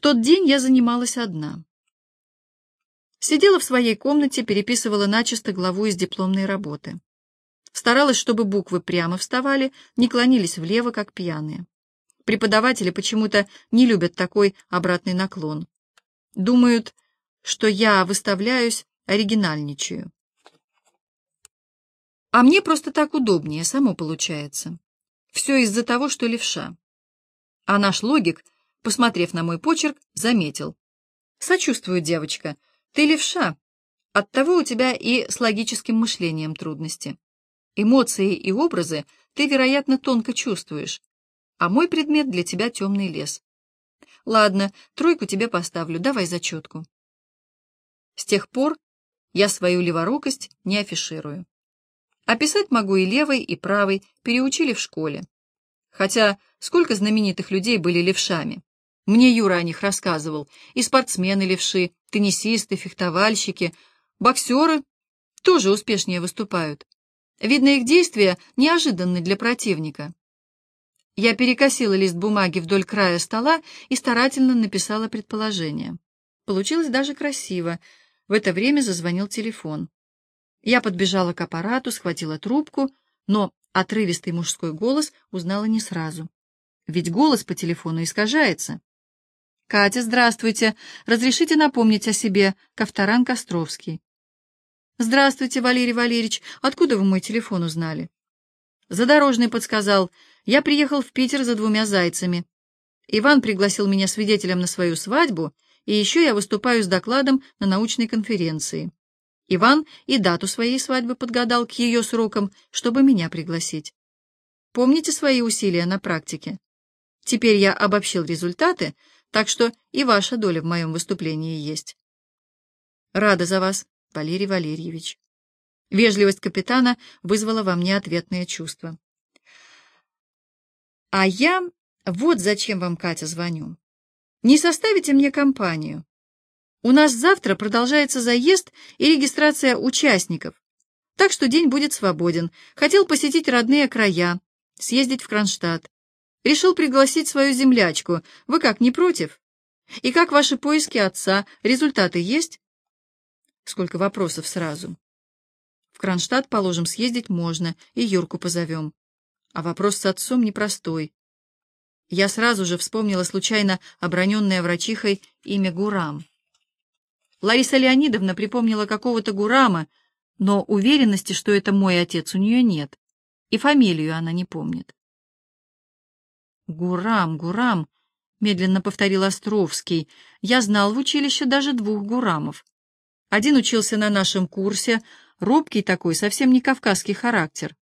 тот день я занималась одна. Сидела в своей комнате, переписывала начисто главу из дипломной работы. Старалась, чтобы буквы прямо вставали, не клонились влево, как пьяные. Преподаватели почему-то не любят такой обратный наклон. Думают, что я выставляюсь, оригинальничаю. А мне просто так удобнее, само получается. Все из-за того, что левша. А наш логик, посмотрев на мой почерк, заметил. Сочувствую, девочка, ты левша. Оттого у тебя и с логическим мышлением трудности. Эмоции и образы ты, вероятно, тонко чувствуешь, а мой предмет для тебя темный лес. Ладно, тройку тебе поставлю, давай зачетку. С тех пор я свою леворукость не афиширую. А писать могу и левой, и правой, переучили в школе. Хотя сколько знаменитых людей были левшами. Мне Юра о них рассказывал. И спортсмены левши, теннисисты, фехтовальщики, боксеры тоже успешнее выступают. Видно, их действия неожиданны для противника. Я перекосила лист бумаги вдоль края стола и старательно написала предположение. Получилось даже красиво. В это время зазвонил телефон. Я подбежала к аппарату, схватила трубку, но отрывистый мужской голос узнала не сразу. Ведь голос по телефону искажается. «Катя, здравствуйте. Разрешите напомнить о себе. Ковторан Костровский». «Здравствуйте, Валерий Валерьевич. Откуда вы мой телефон узнали?» Задорожный подсказал. «Я приехал в Питер за двумя зайцами. Иван пригласил меня свидетелем на свою свадьбу, и еще я выступаю с докладом на научной конференции. Иван и дату своей свадьбы подгадал к ее срокам, чтобы меня пригласить. Помните свои усилия на практике? Теперь я обобщил результаты, так что и ваша доля в моем выступлении есть. Рада за вас, Валерий Валерьевич. Вежливость капитана вызвала во мне ответное чувство. А я вот зачем вам, Катя, звоню. Не составите мне компанию? У нас завтра продолжается заезд и регистрация участников, так что день будет свободен. Хотел посетить родные края, съездить в Кронштадт. Решил пригласить свою землячку. Вы как, не против? И как ваши поиски отца? Результаты есть? Сколько вопросов сразу. В Кронштадт, положим, съездить можно, и Юрку позовем. А вопрос с отцом непростой. Я сразу же вспомнила случайно оброненное врачихой имя Гурам. Лариса Леонидовна припомнила какого-то Гурама, но уверенности, что это мой отец, у нее нет, и фамилию она не помнит. «Гурам, Гурам», — медленно повторил Островский, — «я знал в училище даже двух Гурамов. Один учился на нашем курсе, робкий такой, совсем не кавказский характер.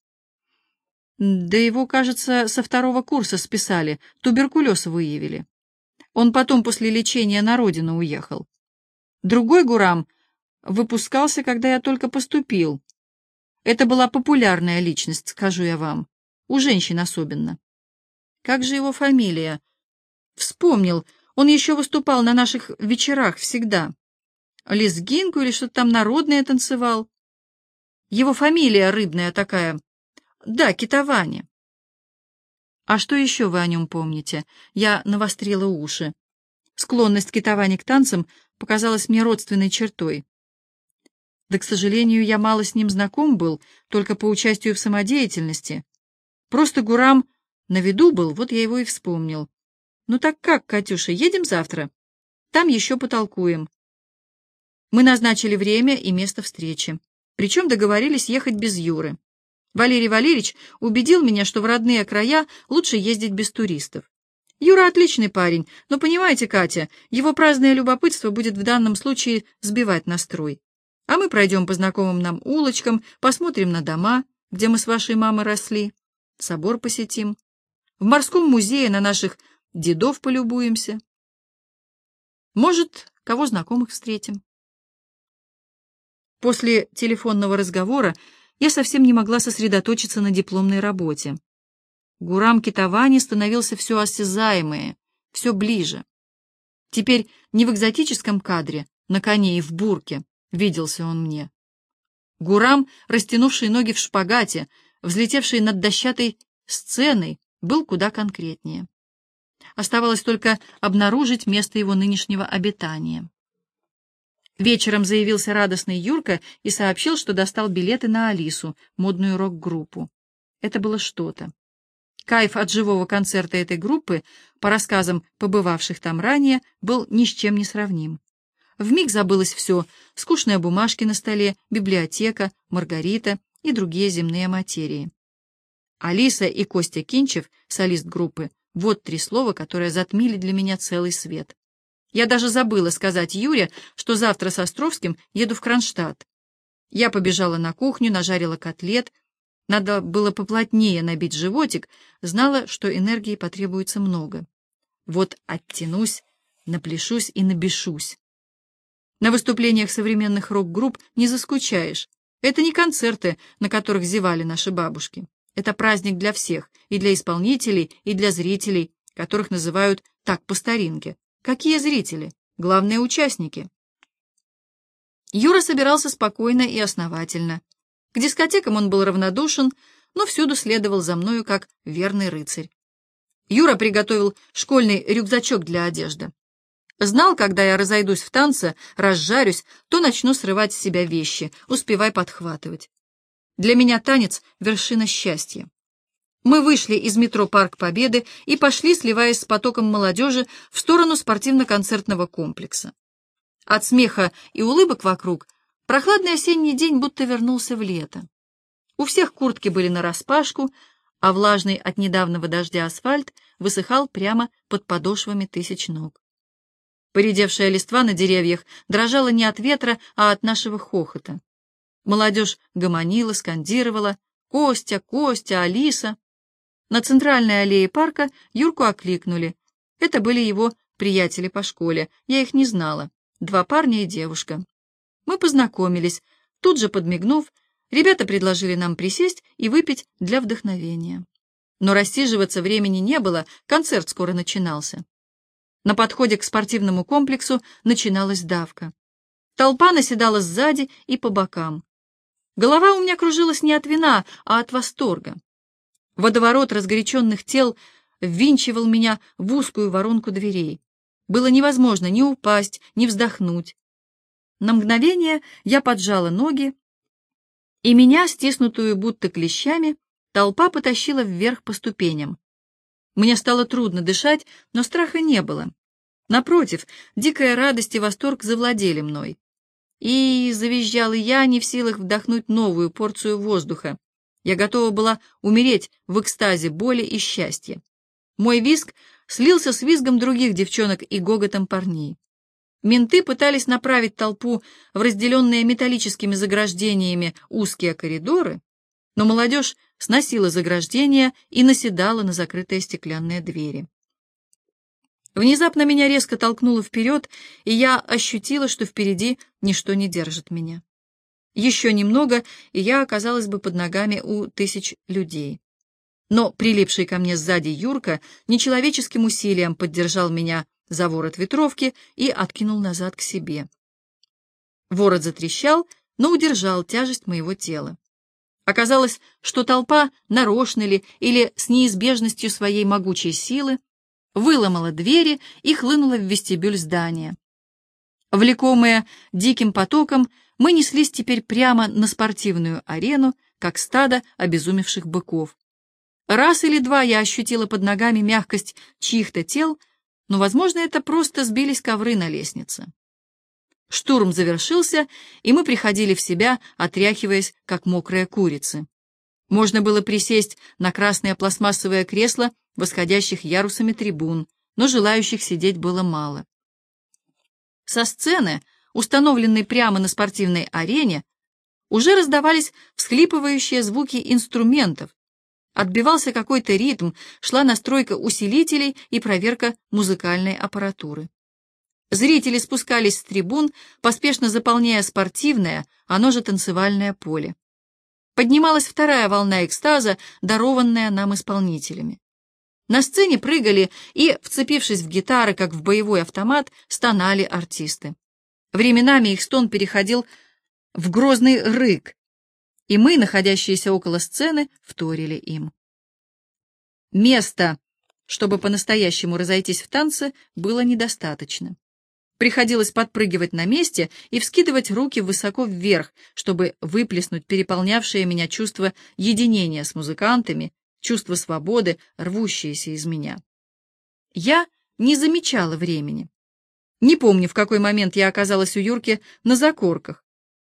Да его, кажется, со второго курса списали, туберкулез выявили. Он потом после лечения на родину уехал. Другой Гурам выпускался, когда я только поступил. Это была популярная личность, скажу я вам, у женщин особенно. Как же его фамилия? Вспомнил, он еще выступал на наших вечерах всегда. Лезгинку или что-то там народное танцевал. Его фамилия рыбная такая. Да, Китовани. А что еще вы о нем помните? Я навострила уши. Склонность Китовани к танцам показалась мне родственной чертой. Да, к сожалению, я мало с ним знаком был, только по участию в самодеятельности. Просто Гурам на виду был, вот я его и вспомнил. Ну так как, Катюша, едем завтра? Там еще потолкуем. Мы назначили время и место встречи. Причем договорились ехать без Юры. Валерий Валерьевич убедил меня, что в родные края лучше ездить без туристов. Юра отличный парень, но понимаете, Катя, его праздное любопытство будет в данном случае сбивать настрой. А мы пройдем по знакомым нам улочкам, посмотрим на дома, где мы с вашей мамой росли, собор посетим, в морском музее на наших дедов полюбуемся. Может, кого знакомых встретим. После телефонного разговора я совсем не могла сосредоточиться на дипломной работе. Гурам Китавани становился все осязаемое, все ближе. Теперь не в экзотическом кадре, на коне и в бурке, виделся он мне. Гурам, растянувший ноги в шпагате, взлетевший над дощатой сценой, был куда конкретнее. Оставалось только обнаружить место его нынешнего обитания. Вечером заявился радостный Юрка и сообщил, что достал билеты на Алису, модную рок-группу. Это было что-то. Кайф от живого концерта этой группы, по рассказам побывавших там ранее, был ни с чем не сравним. Вмиг забылось все — скучные бумажки на столе, библиотека, Маргарита и другие земные материи. Алиса и Костя Кинчев, солист группы, вот три слова, которые затмили для меня целый свет. Я даже забыла сказать Юре, что завтра с Островским еду в Кронштадт. Я побежала на кухню, нажарила котлет. Надо было поплотнее набить животик, знала, что энергии потребуется много. Вот оттянусь, напляшусь и набешусь. На выступлениях современных рок-групп не заскучаешь. Это не концерты, на которых зевали наши бабушки. Это праздник для всех, и для исполнителей, и для зрителей, которых называют так по старинке. Какие зрители? Главные участники. Юра собирался спокойно и основательно. К дискотекам он был равнодушен, но всюду следовал за мною как верный рыцарь. Юра приготовил школьный рюкзачок для одежды. Знал, когда я разойдусь в танце, разжарюсь, то начну срывать с себя вещи, успевай подхватывать. Для меня танец — вершина счастья. Мы вышли из метро «Парк Победы» и пошли, сливаясь с потоком молодежи, в сторону спортивно-концертного комплекса. От смеха и улыбок вокруг прохладный осенний день будто вернулся в лето. У всех куртки были нараспашку, а влажный от недавнего дождя асфальт высыхал прямо под подошвами тысяч ног. Поредевшая листва на деревьях дрожала не от ветра, а от нашего хохота. Молодежь гомонила, скандировала «Костя, Костя, Алиса». На центральной аллее парка Юрку окликнули. Это были его приятели по школе, я их не знала. Два парня и девушка. Мы познакомились. Тут же подмигнув, ребята предложили нам присесть и выпить для вдохновения. Но рассиживаться времени не было, концерт скоро начинался. На подходе к спортивному комплексу начиналась давка. Толпа наседала сзади и по бокам. Голова у меня кружилась не от вина, а от восторга. Водоворот разгоряченных тел ввинчивал меня в узкую воронку дверей. Было невозможно ни упасть, ни вздохнуть. На мгновение я поджала ноги, и меня, стиснутую будто клещами, толпа потащила вверх по ступеням. Мне стало трудно дышать, но страха не было. Напротив, дикая радость и восторг завладели мной. И завизжала я, не в силах вдохнуть новую порцию воздуха. Я готова была умереть в экстазе боли и счастья. Мой визг слился с визгом других девчонок и гоготом парней. Менты пытались направить толпу в разделенные металлическими заграждениями узкие коридоры, но молодежь сносила заграждения и наседала на закрытые стеклянные двери. Внезапно меня резко толкнуло вперед, и я ощутила, что впереди ничто не держит меня. Еще немного, и я оказалась бы под ногами у тысяч людей. Но прилипший ко мне сзади Юрка нечеловеческим усилием поддержал меня за ворот ветровки и откинул назад к себе. Ворот затрещал, но удержал тяжесть моего тела. Оказалось, что толпа, нарочно ли или с неизбежностью своей могучей силы, выломала двери и хлынула в вестибюль здания. Влекомые диким потоком, мы неслись теперь прямо на спортивную арену, как стадо обезумевших быков. Раз или два я ощутила под ногами мягкость чьих-то тел, но, возможно, это просто сбились ковры на лестнице. Штурм завершился, и мы приходили в себя, отряхиваясь, как мокрые курицы. Можно было присесть на красное пластмассовое кресло восходящих ярусами трибун, но желающих сидеть было мало. Со сцены, установленной прямо на спортивной арене, уже раздавались всхлипывающие звуки инструментов, отбивался какой-то ритм, шла настройка усилителей и проверка музыкальной аппаратуры. Зрители спускались с трибун, поспешно заполняя спортивное, оно же танцевальное поле. Поднималась вторая волна экстаза, дарованная нам исполнителями. На сцене прыгали и, вцепившись в гитары, как в боевой автомат, стонали артисты. Временами их стон переходил в грозный рык, и мы, находящиеся около сцены, вторили им. «Место!» чтобы по-настоящему разойтись в танце, было недостаточно. Приходилось подпрыгивать на месте и вскидывать руки высоко вверх, чтобы выплеснуть переполнявшее меня чувство единения с музыкантами, чувство свободы, рвущееся из меня. Я не замечала времени. Не помню, в какой момент я оказалась у Юрки на закорках.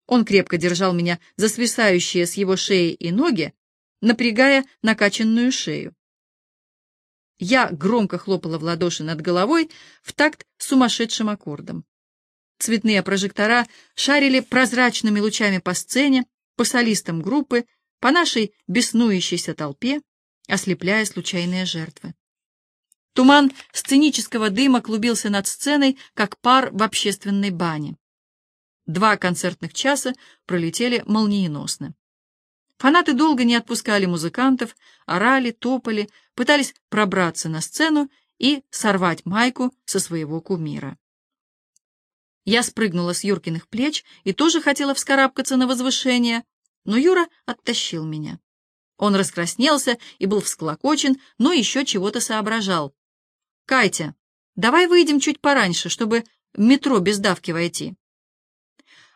Он крепко держал меня за свисающие с его шеи и ноги, напрягая накачанную шею. Я громко хлопала в ладоши над головой в такт сумасшедшим аккордом. Цветные прожектора шарили прозрачными лучами по сцене, по солистам группы, по нашей беснующейся толпе, ослепляя случайные жертвы. Туман сценического дыма клубился над сценой, как пар в общественной бане. Два концертных часа пролетели молниеносно. Фанаты долго не отпускали музыкантов, орали, топали, пытались пробраться на сцену и сорвать майку со своего кумира. Я спрыгнула с Юркиных плеч и тоже хотела вскарабкаться на возвышение, но Юра оттащил меня. Он раскраснелся и был всклокочен, но еще чего-то соображал. «Катя, давай выйдем чуть пораньше, чтобы в метро без давки войти».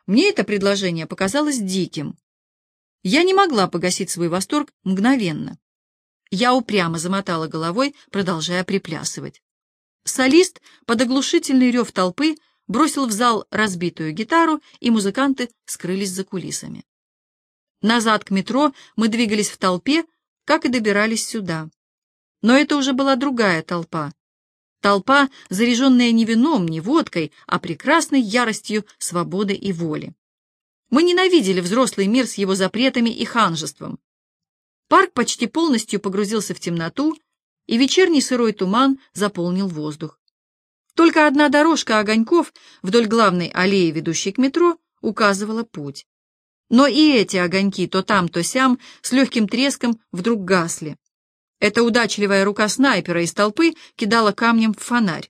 Мне это предложение показалось диким. Я не могла погасить свой восторг мгновенно. Я упрямо замотала головой, продолжая приплясывать. Солист под оглушительный рев толпы бросил в зал разбитую гитару, и музыканты скрылись за кулисами. Назад к метро мы двигались в толпе, как и добирались сюда. Но это уже была другая толпа. Толпа, заряженная не вином, не водкой, а прекрасной яростью свободы и воли. Мы ненавидели взрослый мир с его запретами и ханжеством. Парк почти полностью погрузился в темноту, и вечерний сырой туман заполнил воздух. Только одна дорожка огоньков вдоль главной аллеи, ведущей к метро, указывала путь. Но и эти огоньки то там, то сям с легким треском вдруг гасли. Эта удачливая рука снайпера из толпы кидала камнем в фонарь.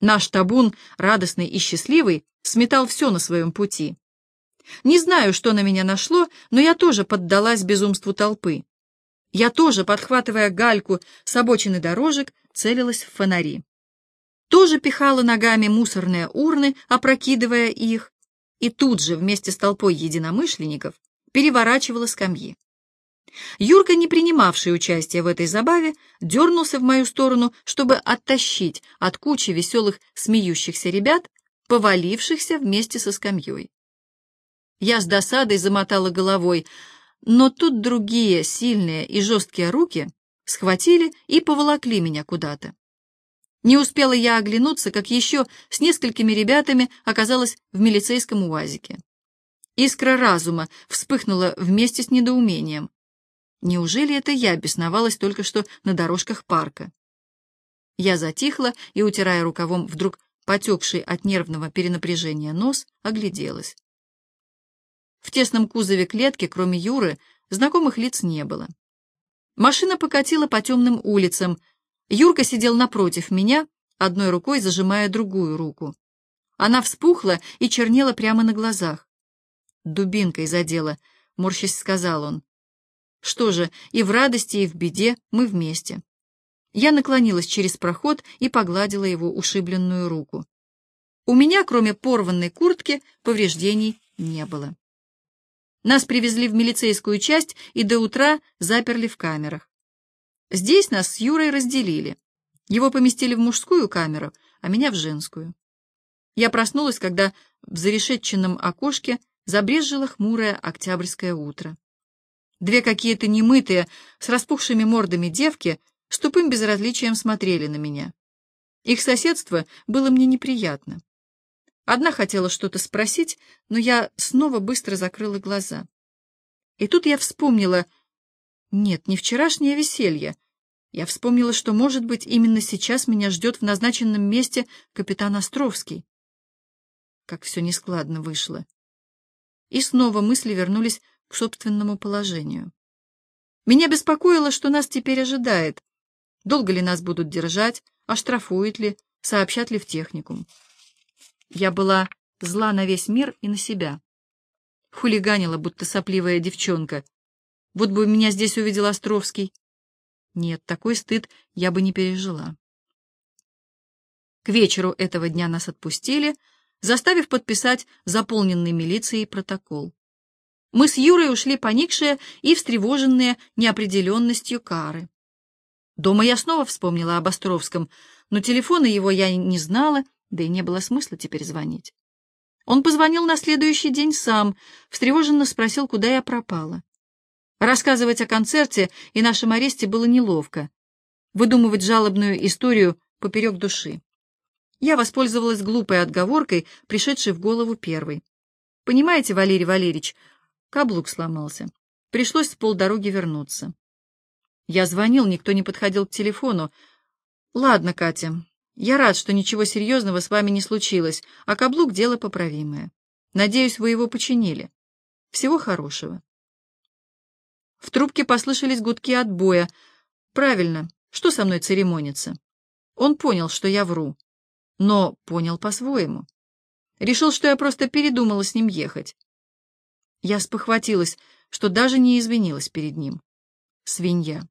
Наш табун, радостный и счастливый, сметал все на своем пути. Не знаю, что на меня нашло, но я тоже поддалась безумству толпы. Я тоже, подхватывая гальку с обочины дорожек, целилась в фонари. Тоже пихала ногами мусорные урны, опрокидывая их, и тут же вместе с толпой единомышленников переворачивала скамьи. Юрка, не принимавший участия в этой забаве, дернулся в мою сторону, чтобы оттащить от кучи веселых смеющихся ребят, повалившихся вместе со скамьей. Я с досадой замотала головой, но тут другие сильные и жесткие руки схватили и поволокли меня куда-то. Не успела я оглянуться, как еще с несколькими ребятами оказалась в милицейском уазике. Искра разума вспыхнула вместе с недоумением. Неужели это я бесновалась только что на дорожках парка? Я затихла и, утирая рукавом вдруг потекший от нервного перенапряжения нос, огляделась. В тесном кузове клетки, кроме Юры, знакомых лиц не было. Машина покатила по темным улицам. Юрка сидел напротив меня, одной рукой зажимая другую руку. Она вспухла и чернела прямо на глазах. «Дубинкой задела», — морщись сказал он. «Что же, и в радости, и в беде мы вместе». Я наклонилась через проход и погладила его ушибленную руку. У меня, кроме порванной куртки, повреждений не было. Нас привезли в милицейскую часть и до утра заперли в камерах. Здесь нас с Юрой разделили. Его поместили в мужскую камеру, а меня в женскую. Я проснулась, когда в зарешетченном окошке забрежило хмурое октябрьское утро. Две какие-то немытые, с распухшими мордами девки с тупым безразличием смотрели на меня. Их соседство было мне неприятно. Одна хотела что-то спросить, но я снова быстро закрыла глаза. И тут я вспомнила... Нет, не вчерашнее веселье. Я вспомнила, что, может быть, именно сейчас меня ждет в назначенном месте капитан Островский. Как все нескладно вышло. И снова мысли вернулись к собственному положению. Меня беспокоило, что нас теперь ожидает. Долго ли нас будут держать, оштрафуют ли, сообщат ли в техникум. Я была зла на весь мир и на себя. Хулиганила, будто сопливая девчонка. Вот бы меня здесь увидел Островский. Нет, такой стыд я бы не пережила. К вечеру этого дня нас отпустили, заставив подписать заполненный милицией протокол. Мы с Юрой ушли поникшие и встревоженные неопределенностью кары. Дома я снова вспомнила об Островском, но телефона его я не знала, да и не было смысла теперь звонить. Он позвонил на следующий день сам, встревоженно спросил, куда я пропала. Рассказывать о концерте и нашем аресте было неловко. Выдумывать жалобную историю поперек души. Я воспользовалась глупой отговоркой, пришедшей в голову первой. Понимаете, Валерий Валерьевич, каблук сломался. Пришлось с полдороги вернуться. Я звонил, никто не подходил к телефону. Ладно, Катя, я рад, что ничего серьезного с вами не случилось, а каблук — дело поправимое. Надеюсь, вы его починили. Всего хорошего. В трубке послышались гудки отбоя. Правильно, что со мной церемониться? Он понял, что я вру, но понял по-своему. Решил, что я просто передумала с ним ехать. Я спохватилась, что даже не извинилась перед ним. Свинья.